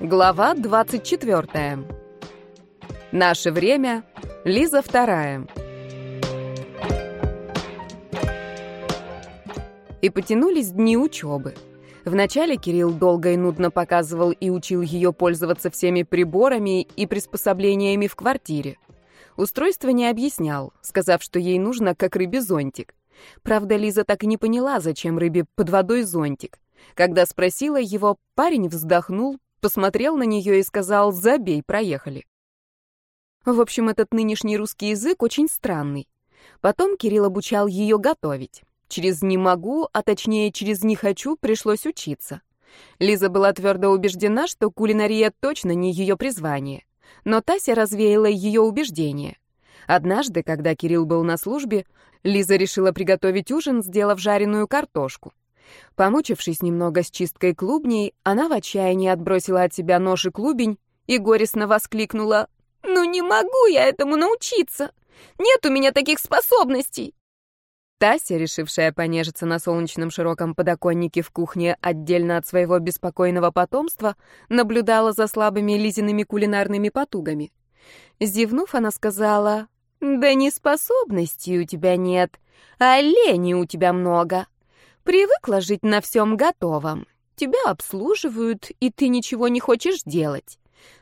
Глава 24. Наше время. Лиза вторая. И потянулись дни учебы. Вначале Кирилл долго и нудно показывал и учил ее пользоваться всеми приборами и приспособлениями в квартире. Устройство не объяснял, сказав, что ей нужно как рыбе зонтик. Правда, Лиза так и не поняла, зачем рыбе под водой зонтик. Когда спросила его, парень вздохнул, посмотрел на нее и сказал «Забей, проехали». В общем, этот нынешний русский язык очень странный. Потом Кирилл обучал ее готовить. Через «не могу», а точнее через «не хочу» пришлось учиться. Лиза была твердо убеждена, что кулинария точно не ее призвание. Но Тася развеяла ее убеждение. Однажды, когда Кирилл был на службе, Лиза решила приготовить ужин, сделав жареную картошку. Помучившись немного с чисткой клубней, она в отчаянии отбросила от себя нож и клубень и горестно воскликнула «Ну не могу я этому научиться! Нет у меня таких способностей!» Тася, решившая понежиться на солнечном широком подоконнике в кухне отдельно от своего беспокойного потомства, наблюдала за слабыми Лизиными кулинарными потугами. Зевнув, она сказала, «Да не способностей у тебя нет, а лени у тебя много. Привыкла жить на всем готовом. Тебя обслуживают, и ты ничего не хочешь делать.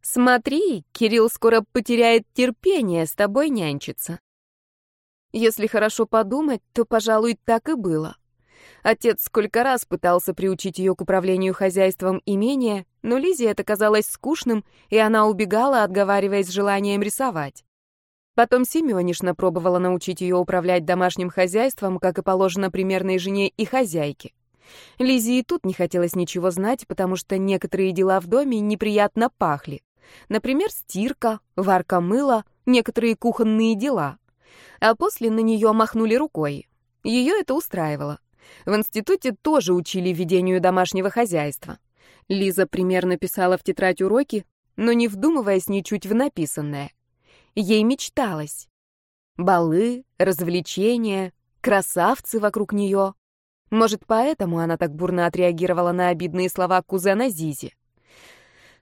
Смотри, Кирилл скоро потеряет терпение с тобой нянчиться. Если хорошо подумать, то, пожалуй, так и было. Отец сколько раз пытался приучить ее к управлению хозяйством имения, но Лизе это казалось скучным, и она убегала, отговариваясь желанием рисовать. Потом Семёнишна пробовала научить ее управлять домашним хозяйством, как и положено примерной жене и хозяйке. Лизе и тут не хотелось ничего знать, потому что некоторые дела в доме неприятно пахли. Например, стирка, варка мыла, некоторые кухонные дела. А после на нее махнули рукой. Ее это устраивало. В институте тоже учили ведению домашнего хозяйства. Лиза примерно писала в тетрадь уроки, но не вдумываясь ничуть в написанное. Ей мечталось. Балы, развлечения, красавцы вокруг нее. Может, поэтому она так бурно отреагировала на обидные слова кузена Зизи.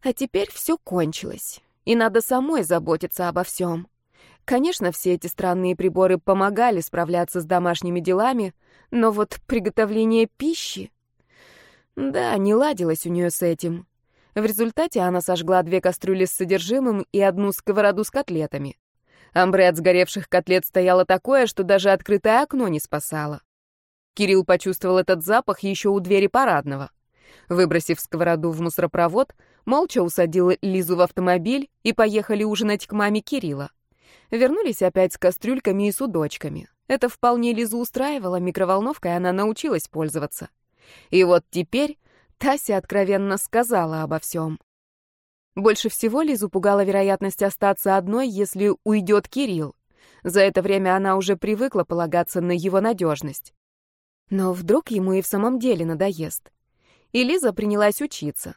А теперь все кончилось, и надо самой заботиться обо всем. Конечно, все эти странные приборы помогали справляться с домашними делами, но вот приготовление пищи... Да, не ладилось у нее с этим. В результате она сожгла две кастрюли с содержимым и одну сковороду с котлетами. Амбре от сгоревших котлет стояло такое, что даже открытое окно не спасало. Кирилл почувствовал этот запах еще у двери парадного. Выбросив сковороду в мусоропровод, молча усадил Лизу в автомобиль и поехали ужинать к маме Кирилла. Вернулись опять с кастрюльками и судочками. Это вполне Лизу устраивало, микроволновкой она научилась пользоваться. И вот теперь Тася откровенно сказала обо всем. Больше всего Лизу пугала вероятность остаться одной, если уйдет Кирилл. За это время она уже привыкла полагаться на его надежность. Но вдруг ему и в самом деле надоест. И Лиза принялась учиться.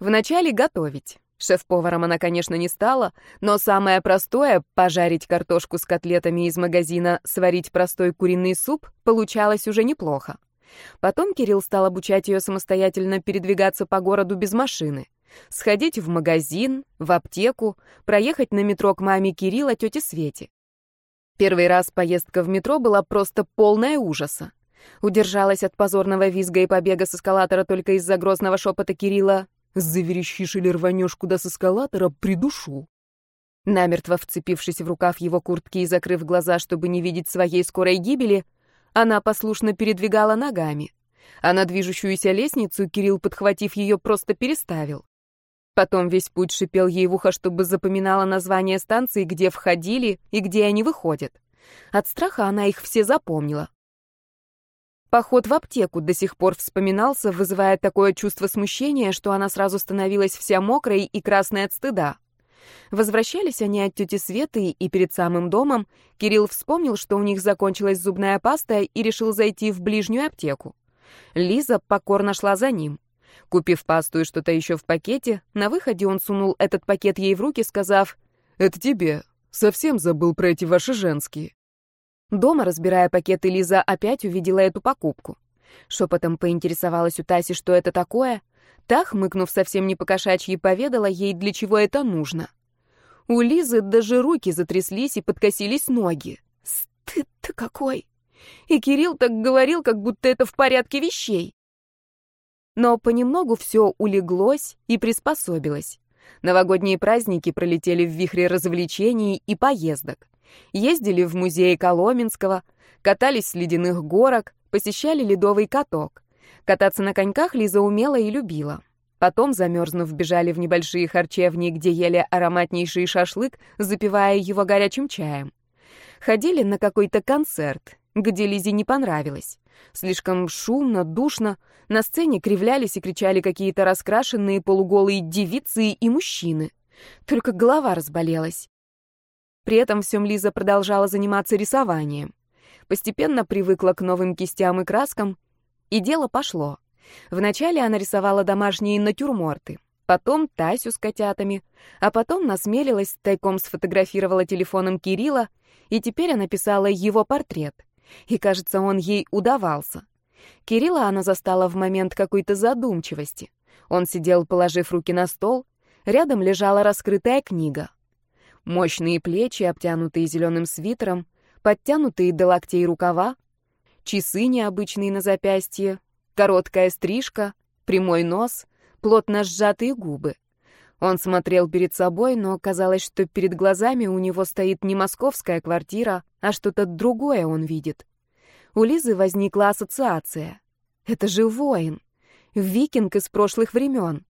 Вначале готовить. Шеф-поваром она, конечно, не стала, но самое простое — пожарить картошку с котлетами из магазина, сварить простой куриный суп — получалось уже неплохо. Потом Кирилл стал обучать ее самостоятельно передвигаться по городу без машины. Сходить в магазин, в аптеку, проехать на метро к маме Кирилла, тете Свете. Первый раз поездка в метро была просто полная ужаса. Удержалась от позорного визга и побега с эскалатора только из-за грозного шепота Кирилла «Заверещишь или рванешь куда с эскалатора, придушу». Намертво вцепившись в рукав его куртки и закрыв глаза, чтобы не видеть своей скорой гибели, она послушно передвигала ногами. А на движущуюся лестницу Кирилл, подхватив ее, просто переставил. Потом весь путь шипел ей в ухо, чтобы запоминала название станции, где входили и где они выходят. От страха она их все запомнила. Поход в аптеку до сих пор вспоминался, вызывая такое чувство смущения, что она сразу становилась вся мокрая и красной от стыда. Возвращались они от тети Светы, и перед самым домом Кирилл вспомнил, что у них закончилась зубная паста, и решил зайти в ближнюю аптеку. Лиза покорно шла за ним. Купив пасту и что-то еще в пакете, на выходе он сунул этот пакет ей в руки, сказав «Это тебе. Совсем забыл про эти ваши женские». Дома, разбирая пакеты, Лиза опять увидела эту покупку. Шепотом поинтересовалась у Таси, что это такое, Та, хмыкнув совсем не по-кошачьи, поведала ей, для чего это нужно. У Лизы даже руки затряслись и подкосились ноги. Стыд-то какой! И Кирилл так говорил, как будто это в порядке вещей. Но понемногу все улеглось и приспособилось. Новогодние праздники пролетели в вихре развлечений и поездок. Ездили в музей Коломенского, катались с ледяных горок, посещали ледовый каток. Кататься на коньках Лиза умела и любила. Потом, замерзнув, бежали в небольшие харчевни, где ели ароматнейший шашлык, запивая его горячим чаем. Ходили на какой-то концерт, где Лизе не понравилось. Слишком шумно, душно, на сцене кривлялись и кричали какие-то раскрашенные полуголые девицы и мужчины. Только голова разболелась. При этом всем Лиза продолжала заниматься рисованием. Постепенно привыкла к новым кистям и краскам, и дело пошло. Вначале она рисовала домашние натюрморты, потом Тасю с котятами, а потом насмелилась, тайком сфотографировала телефоном Кирилла, и теперь она писала его портрет. И, кажется, он ей удавался. Кирилла она застала в момент какой-то задумчивости. Он сидел, положив руки на стол, рядом лежала раскрытая книга. Мощные плечи, обтянутые зеленым свитером, подтянутые до локтей рукава, часы необычные на запястье, короткая стрижка, прямой нос, плотно сжатые губы. Он смотрел перед собой, но казалось, что перед глазами у него стоит не московская квартира, а что-то другое он видит. У Лизы возникла ассоциация. Это же воин, викинг из прошлых времен.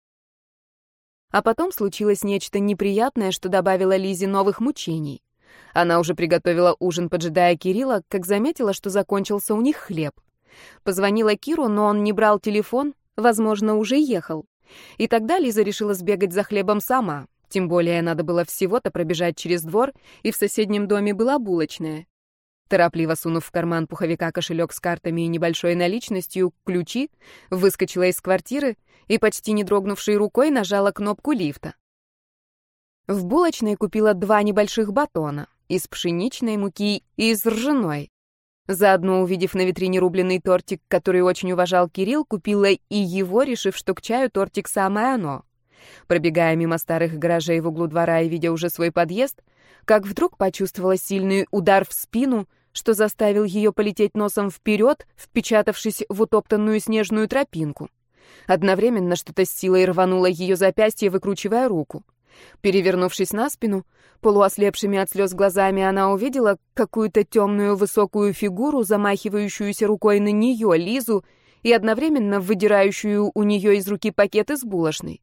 А потом случилось нечто неприятное, что добавило Лизе новых мучений. Она уже приготовила ужин, поджидая Кирилла, как заметила, что закончился у них хлеб. Позвонила Киру, но он не брал телефон, возможно, уже ехал. И тогда Лиза решила сбегать за хлебом сама. Тем более надо было всего-то пробежать через двор, и в соседнем доме была булочная. Торопливо сунув в карман пуховика кошелек с картами и небольшой наличностью, ключи, выскочила из квартиры и, почти не дрогнувшей рукой, нажала кнопку лифта. В булочной купила два небольших батона из пшеничной муки и из ржаной. Заодно, увидев на витрине рубленый тортик, который очень уважал Кирилл, купила и его, решив, что к чаю тортик самое оно. Пробегая мимо старых гаражей в углу двора и видя уже свой подъезд, как вдруг почувствовала сильный удар в спину, что заставил ее полететь носом вперед, впечатавшись в утоптанную снежную тропинку. Одновременно что-то с силой рвануло ее запястье, выкручивая руку. Перевернувшись на спину, полуослепшими от слез глазами, она увидела какую-то темную высокую фигуру, замахивающуюся рукой на нее, Лизу, и одновременно выдирающую у нее из руки пакет из булочной.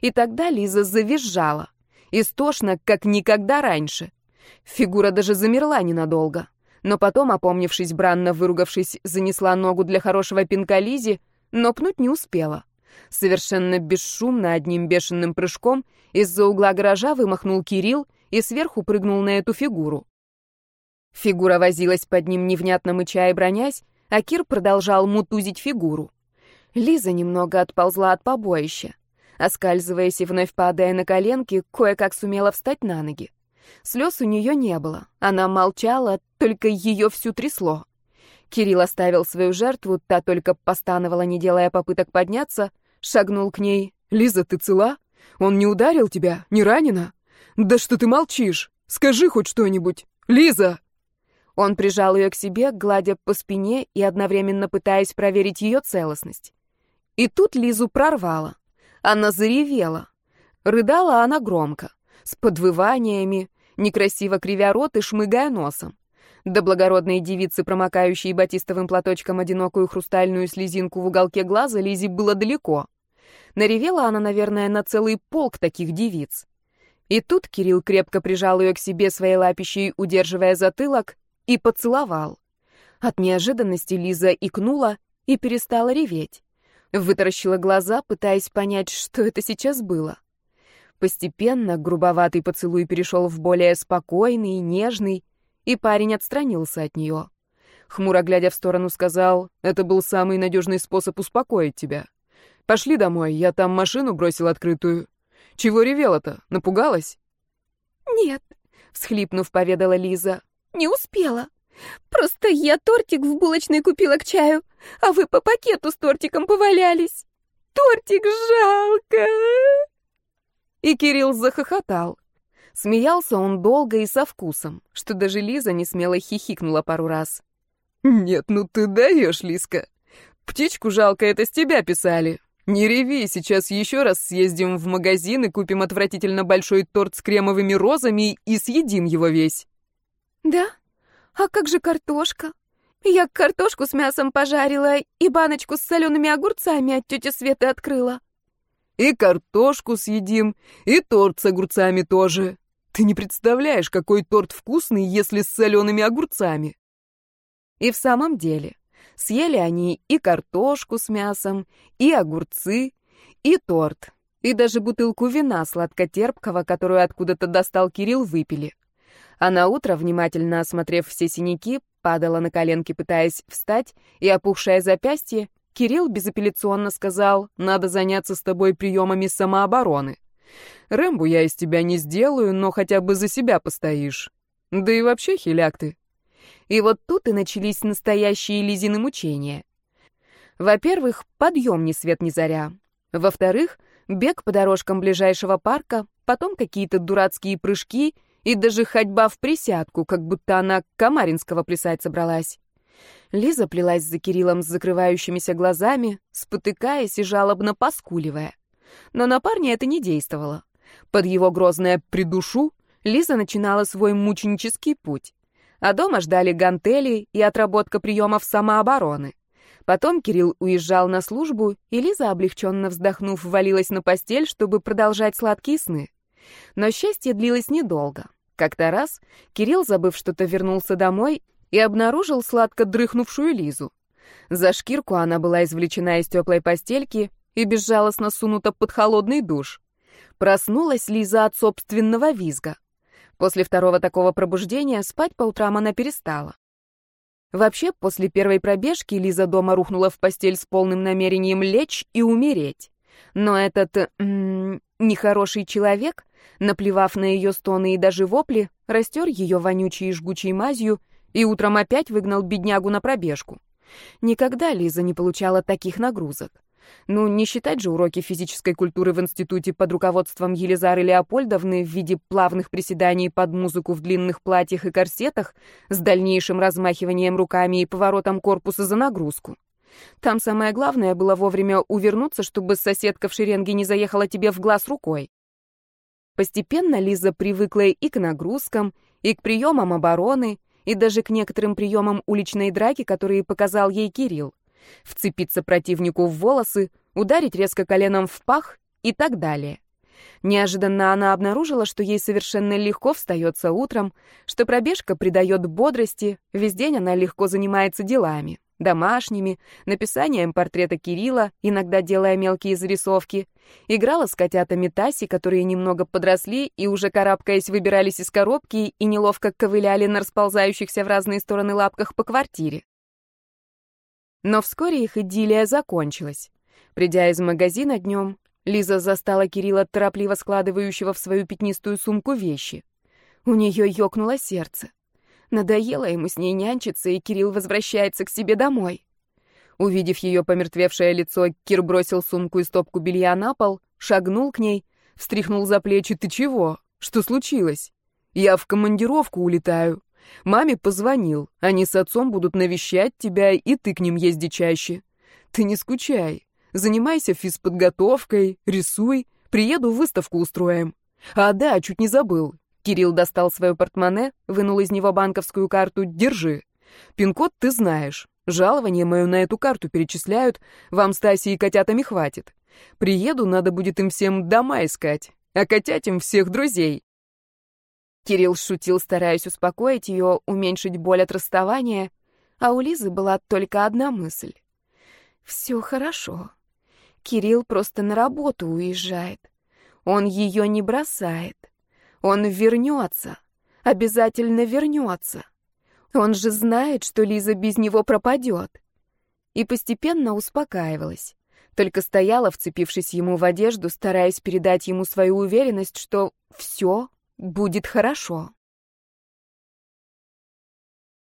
И тогда Лиза завизжала, истошно, как никогда раньше. Фигура даже замерла ненадолго, но потом, опомнившись, бранно выругавшись, занесла ногу для хорошего пинка Лизе, но пнуть не успела. Совершенно бесшумно, одним бешеным прыжком, из-за угла гаража вымахнул Кирилл и сверху прыгнул на эту фигуру. Фигура возилась под ним, невнятно мыча и бронясь, а Кир продолжал мутузить фигуру. Лиза немного отползла от побоища. Оскальзываясь и вновь падая на коленки, кое-как сумела встать на ноги. Слез у нее не было. Она молчала, только ее всю трясло. Кирилл оставил свою жертву, та только постановала, не делая попыток подняться, шагнул к ней. «Лиза, ты цела? Он не ударил тебя? Не ранена? Да что ты молчишь? Скажи хоть что-нибудь! Лиза!» Он прижал ее к себе, гладя по спине и одновременно пытаясь проверить ее целостность. И тут Лизу прорвало. Она заревела. Рыдала она громко, с подвываниями, некрасиво кривя рот и шмыгая носом. До благородной девицы, промокающей батистовым платочком одинокую хрустальную слезинку в уголке глаза, Лизе было далеко. Наревела она, наверное, на целый полк таких девиц. И тут Кирилл крепко прижал ее к себе своей лапищей, удерживая затылок, и поцеловал. От неожиданности Лиза икнула и перестала реветь. Вытаращила глаза, пытаясь понять, что это сейчас было. Постепенно грубоватый поцелуй перешел в более спокойный, нежный, и парень отстранился от нее. Хмуро глядя в сторону, сказал, «Это был самый надежный способ успокоить тебя. Пошли домой, я там машину бросил открытую. Чего ревела-то? Напугалась?» «Нет», — всхлипнув, поведала Лиза, «не успела. Просто я тортик в булочной купила к чаю, а вы по пакету с тортиком повалялись». тортик жалко!» И Кирилл захохотал. Смеялся он долго и со вкусом, что даже Лиза не смело хихикнула пару раз. «Нет, ну ты даешь, Лиска. Птичку жалко, это с тебя писали. Не реви, сейчас еще раз съездим в магазин и купим отвратительно большой торт с кремовыми розами и съедим его весь». «Да? А как же картошка? Я картошку с мясом пожарила и баночку с солеными огурцами от тети Светы открыла». «И картошку съедим, и торт с огурцами тоже. Ты не представляешь, какой торт вкусный, если с солеными огурцами. И в самом деле, съели они и картошку с мясом, и огурцы, и торт, и даже бутылку вина сладкотерпкого, которую откуда-то достал Кирилл, выпили. А на утро, внимательно осмотрев все синяки, падала на коленки, пытаясь встать, и опухшее запястье, Кирилл безапелляционно сказал, «Надо заняться с тобой приемами самообороны». Рэмбу я из тебя не сделаю, но хотя бы за себя постоишь. Да и вообще, хиляк ты. И вот тут и начались настоящие Лизины мучения. Во-первых, подъем ни свет ни заря. Во-вторых, бег по дорожкам ближайшего парка, потом какие-то дурацкие прыжки и даже ходьба в присядку, как будто она Камаринского плясать собралась. Лиза плелась за Кириллом с закрывающимися глазами, спотыкаясь и жалобно поскуливая. Но на парня это не действовало. Под его грозное «придушу» Лиза начинала свой мученический путь. А дома ждали гантели и отработка приемов самообороны. Потом Кирилл уезжал на службу, и Лиза, облегченно вздохнув, валилась на постель, чтобы продолжать сладкие сны. Но счастье длилось недолго. Как-то раз Кирилл, забыв что-то, вернулся домой и обнаружил сладко дрыхнувшую Лизу. За шкирку она была извлечена из теплой постельки и безжалостно сунута под холодный душ. Проснулась Лиза от собственного визга. После второго такого пробуждения спать по утрам она перестала. Вообще, после первой пробежки Лиза дома рухнула в постель с полным намерением лечь и умереть. Но этот м -м, нехороший человек, наплевав на ее стоны и даже вопли, растер ее вонючей и жгучей мазью и утром опять выгнал беднягу на пробежку. Никогда Лиза не получала таких нагрузок. Ну, не считать же уроки физической культуры в институте под руководством Елизары Леопольдовны в виде плавных приседаний под музыку в длинных платьях и корсетах с дальнейшим размахиванием руками и поворотом корпуса за нагрузку. Там самое главное было вовремя увернуться, чтобы соседка в шеренге не заехала тебе в глаз рукой. Постепенно Лиза привыкла и к нагрузкам, и к приемам обороны, и даже к некоторым приемам уличной драки, которые показал ей Кирилл вцепиться противнику в волосы, ударить резко коленом в пах и так далее. Неожиданно она обнаружила, что ей совершенно легко встается утром, что пробежка придает бодрости, весь день она легко занимается делами, домашними, написанием портрета Кирилла, иногда делая мелкие зарисовки, играла с котятами Таси, которые немного подросли и уже карабкаясь выбирались из коробки и неловко ковыляли на расползающихся в разные стороны лапках по квартире. Но вскоре их идиллия закончилась. Придя из магазина днем, Лиза застала Кирилла, торопливо складывающего в свою пятнистую сумку вещи. У нее ёкнуло сердце. Надоело ему с ней нянчиться, и Кирилл возвращается к себе домой. Увидев ее помертвевшее лицо, Кир бросил сумку и стопку белья на пол, шагнул к ней, встряхнул за плечи. «Ты чего? Что случилось? Я в командировку улетаю. Маме позвонил. Они с отцом будут навещать тебя, и ты к ним езди чаще. Ты не скучай. Занимайся физподготовкой, рисуй. Приеду, выставку устроим. А да, чуть не забыл. Кирилл достал свое портмоне, вынул из него банковскую карту. Держи. Пин-код ты знаешь. Жалование мое на эту карту перечисляют. Вам с Тасей и котятами хватит. Приеду, надо будет им всем дома искать. А котятям всех друзей. Кирилл шутил, стараясь успокоить ее, уменьшить боль от расставания, а у Лизы была только одна мысль. «Все хорошо. Кирилл просто на работу уезжает. Он ее не бросает. Он вернется. Обязательно вернется. Он же знает, что Лиза без него пропадет». И постепенно успокаивалась. Только стояла, вцепившись ему в одежду, стараясь передать ему свою уверенность, что все будет хорошо.